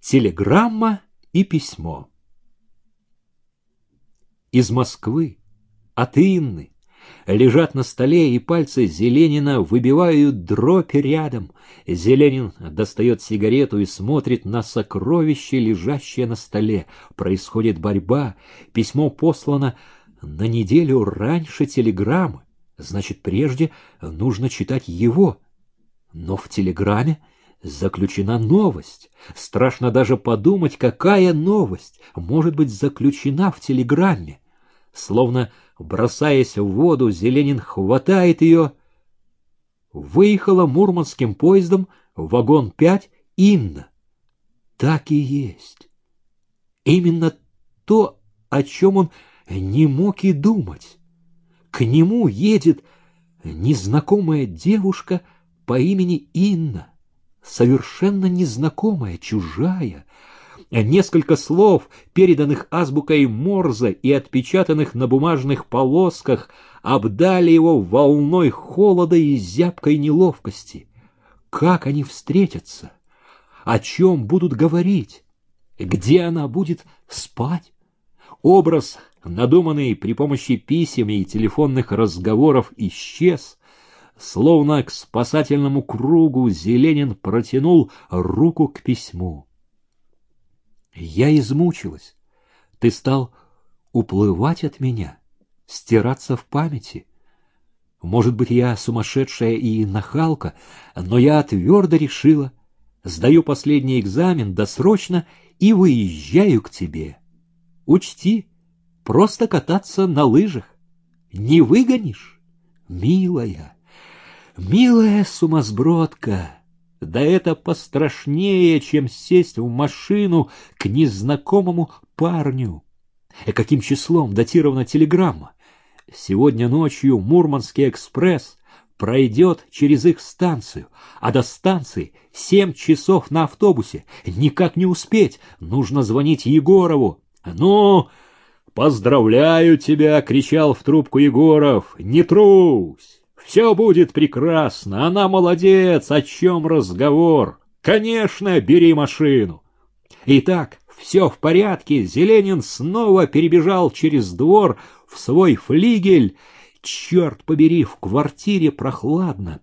Телеграмма и письмо. Из Москвы, от Инны, лежат на столе, и пальцы Зеленина выбивают дробь рядом. Зеленин достает сигарету и смотрит на сокровище, лежащее на столе. Происходит борьба, письмо послано на неделю раньше телеграммы. Значит, прежде нужно читать его. Но в телеграмме заключена новость. Страшно даже подумать, какая новость может быть заключена в телеграмме. Словно бросаясь в воду, Зеленин хватает ее. Выехала мурманским поездом вагон 5 Инна. Так и есть. Именно то, о чем он не мог и думать. К нему едет незнакомая девушка по имени Инна совершенно незнакомая, чужая. Несколько слов, переданных азбукой Морзе и отпечатанных на бумажных полосках, обдали его волной холода и зябкой неловкости. Как они встретятся? О чем будут говорить? Где она будет спать? Образ, надуманный при помощи писем и телефонных разговоров, исчез, Словно к спасательному кругу Зеленин протянул руку к письму. Я измучилась. Ты стал уплывать от меня, стираться в памяти. Может быть, я сумасшедшая и нахалка, но я твердо решила, сдаю последний экзамен досрочно и выезжаю к тебе. Учти, просто кататься на лыжах. Не выгонишь, милая. Милая сумасбродка, да это пострашнее, чем сесть в машину к незнакомому парню. И каким числом датирована телеграмма? Сегодня ночью Мурманский экспресс пройдет через их станцию, а до станции семь часов на автобусе. Никак не успеть, нужно звонить Егорову. «Ну, поздравляю тебя!» — кричал в трубку Егоров. «Не трусь! Все будет прекрасно, она молодец, о чем разговор? Конечно, бери машину. Итак, все в порядке, Зеленин снова перебежал через двор в свой флигель. Черт побери, в квартире прохладно.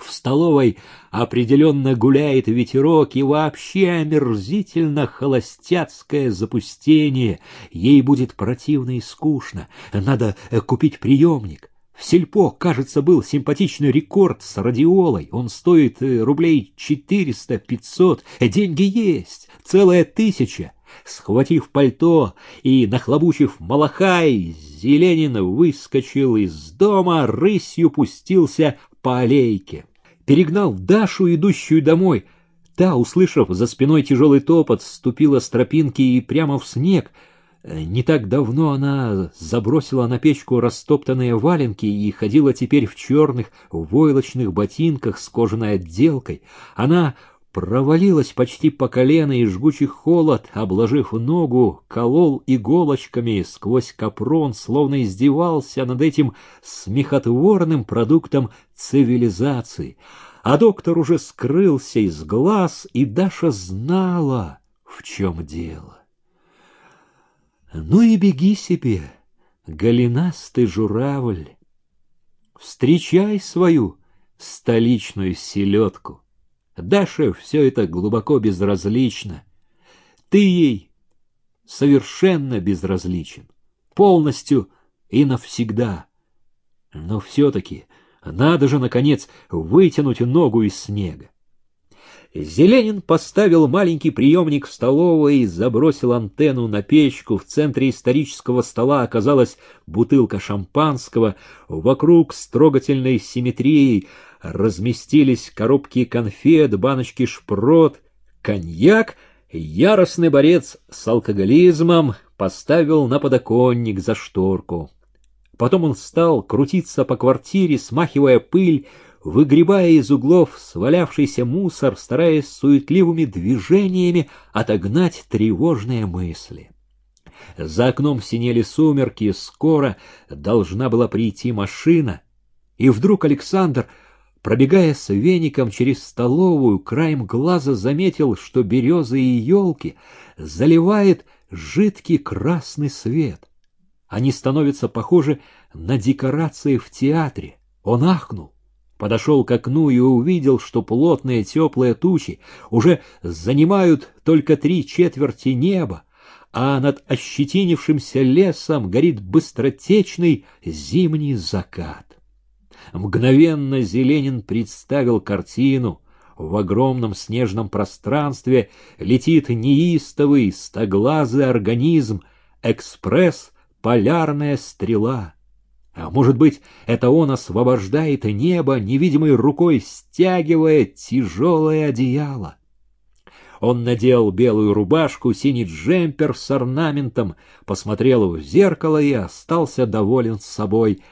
В столовой определенно гуляет ветерок и вообще омерзительно холостяцкое запустение. Ей будет противно и скучно. Надо купить приемник. В сельпо, кажется, был симпатичный рекорд с радиолой. Он стоит э, рублей четыреста-пятьсот. Деньги есть, целая тысяча. Схватив пальто и нахлобучив малахай, Зеленин выскочил из дома, рысью пустился по аллейке. Перегнал Дашу, идущую домой. Та, услышав за спиной тяжелый топот, ступила с тропинки и прямо в снег — не так давно она забросила на печку растоптанные валенки и ходила теперь в черных войлочных ботинках с кожаной отделкой. Она провалилась почти по колено, и жгучий холод, обложив ногу, колол иголочками сквозь капрон, словно издевался над этим смехотворным продуктом цивилизации. А доктор уже скрылся из глаз, и Даша знала, в чем дело. Ну и беги себе, голенастый журавль, Встречай свою столичную селедку. Даше все это глубоко безразлично. Ты ей совершенно безразличен, полностью и навсегда. Но все-таки надо же, наконец, вытянуть ногу из снега. Зеленин поставил маленький приемник в столовой, забросил антенну на печку. В центре исторического стола оказалась бутылка шампанского. Вокруг с трогательной симметрией разместились коробки конфет, баночки шпрот, коньяк. Яростный борец с алкоголизмом поставил на подоконник за шторку. Потом он стал крутиться по квартире, смахивая пыль, выгребая из углов свалявшийся мусор, стараясь суетливыми движениями отогнать тревожные мысли. За окном синели сумерки, скоро должна была прийти машина, и вдруг Александр Пробегая с веником через столовую, краем глаза заметил, что березы и елки заливает жидкий красный свет. Они становятся похожи на декорации в театре. Он ахнул, подошел к окну и увидел, что плотные теплые тучи уже занимают только три четверти неба, а над ощетинившимся лесом горит быстротечный зимний закат. Мгновенно Зеленин представил картину. В огромном снежном пространстве летит неистовый стоглазый организм, экспресс полярная стрела. А может быть, это он освобождает небо, невидимой рукой стягивая тяжелое одеяло. Он надел белую рубашку, синий джемпер с орнаментом, посмотрел в зеркало и остался доволен собой.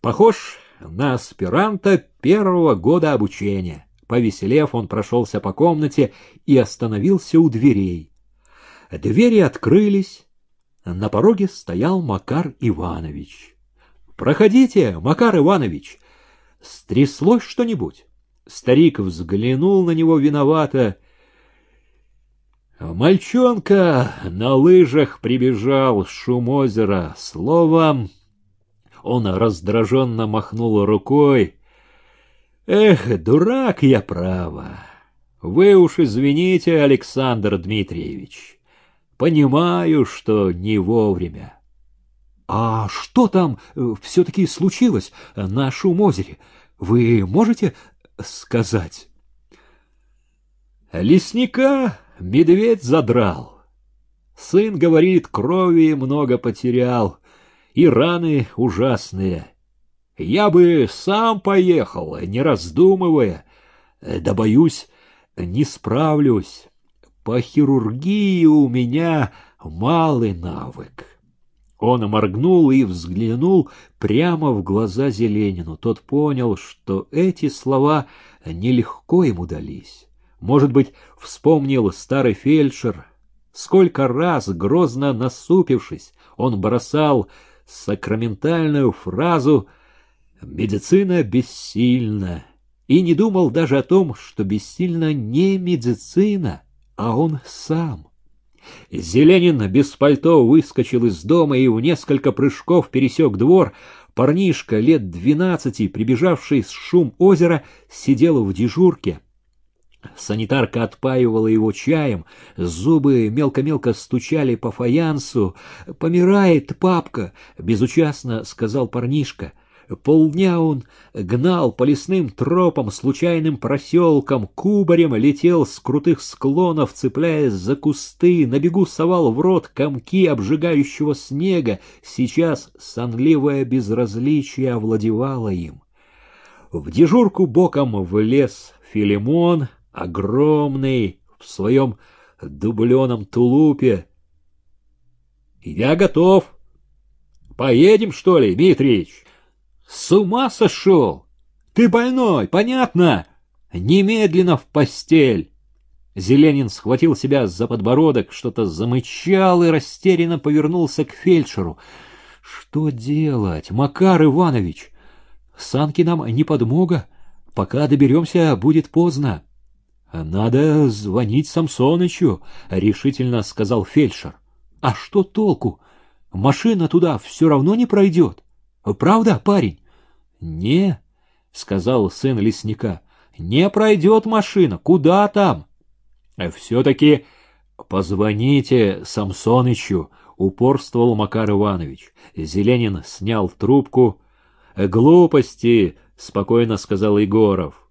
Похож на аспиранта первого года обучения. Повеселев, он прошелся по комнате и остановился у дверей. Двери открылись. На пороге стоял Макар Иванович. «Проходите, Макар Иванович! Стряслось что-нибудь?» Старик взглянул на него виновато Мальчонка на лыжах прибежал с шум озера. Словом, он раздраженно махнул рукой. Эх, дурак я, право. Вы уж извините, Александр Дмитриевич. Понимаю, что не вовремя. А что там э, все-таки случилось на шум озере? Вы можете сказать? Лесника Медведь задрал. Сын, говорит, крови много потерял, и раны ужасные. Я бы сам поехал, не раздумывая, да, боюсь, не справлюсь. По хирургии у меня малый навык. Он моргнул и взглянул прямо в глаза Зеленину. Тот понял, что эти слова нелегко ему дались. Может быть, вспомнил старый фельдшер, сколько раз, грозно насупившись, он бросал сакраментальную фразу «Медицина бессильна» и не думал даже о том, что бессильна не медицина, а он сам. Зеленин без пальто выскочил из дома и в несколько прыжков пересек двор. Парнишка лет двенадцати, прибежавший с шум озера, сидел в дежурке — Санитарка отпаивала его чаем, зубы мелко-мелко стучали по фаянсу. «Помирает папка!» — безучастно сказал парнишка. Полдня он гнал по лесным тропам, случайным проселкам, кубарем летел с крутых склонов, цепляясь за кусты, на бегу совал в рот комки обжигающего снега. Сейчас сонливое безразличие овладевало им. В дежурку боком влез Филимон, огромный, в своем дубленом тулупе. Я готов. Поедем, что ли, Дмитриевич? С ума сошел? Ты больной, понятно? Немедленно в постель. Зеленин схватил себя за подбородок, что-то замычал и растерянно повернулся к фельдшеру. Что делать, Макар Иванович? Санки нам не подмога. Пока доберемся, будет поздно. «Надо звонить Самсонычу», — решительно сказал фельдшер. «А что толку? Машина туда все равно не пройдет. Правда, парень?» «Не», — сказал сын лесника, — «не пройдет машина. Куда там?» «Все-таки позвоните Самсонычу», — упорствовал Макар Иванович. Зеленин снял трубку. «Глупости», — спокойно сказал Егоров.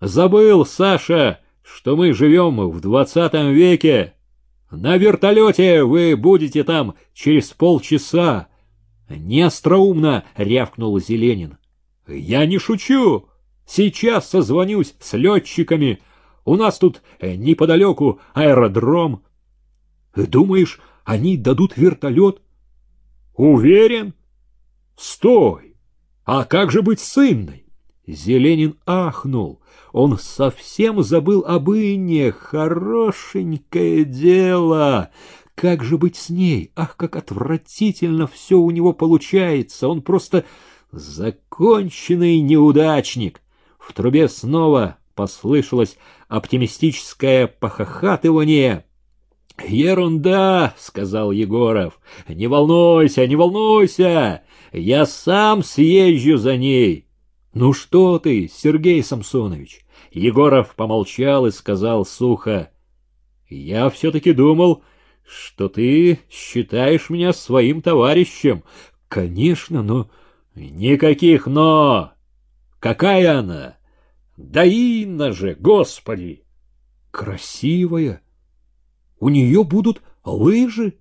«Забыл, Саша!» что мы живем в двадцатом веке. На вертолете вы будете там через полчаса. Неостроумно рявкнул Зеленин. Я не шучу. Сейчас созвонюсь с летчиками. У нас тут неподалеку аэродром. Думаешь, они дадут вертолет? Уверен? Стой! А как же быть с? Зеленин ахнул. Он совсем забыл об Инне. Хорошенькое дело! Как же быть с ней? Ах, как отвратительно все у него получается! Он просто законченный неудачник. В трубе снова послышалось оптимистическое похохатывание. «Ерунда!» — сказал Егоров. «Не волнуйся, не волнуйся! Я сам съезжу за ней!» «Ну что ты, Сергей Самсонович?» Егоров помолчал и сказал сухо. «Я все-таки думал, что ты считаешь меня своим товарищем. Конечно, но... Никаких «но». Какая она? Да Инна же, господи! Красивая. У нее будут лыжи.